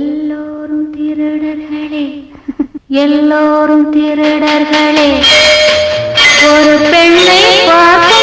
எல்லோரும் திருடர்களே எல்லோரும் திருடர்களே. ஒரு பெண்ணை பார்த்து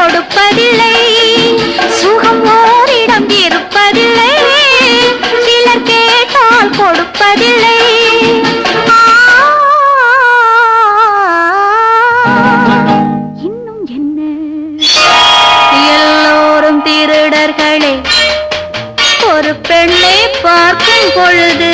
கொடுப்பதில்லை. சுகம் ஓரிடம் இருப்பதில்லை. சிலர் கேட்டால் கொடுப்பதில்லை. இன்னும் என்ன? எல்லோரும் திருடர்களே ஒரு பெண்ணை பார்க்கும் பொழுது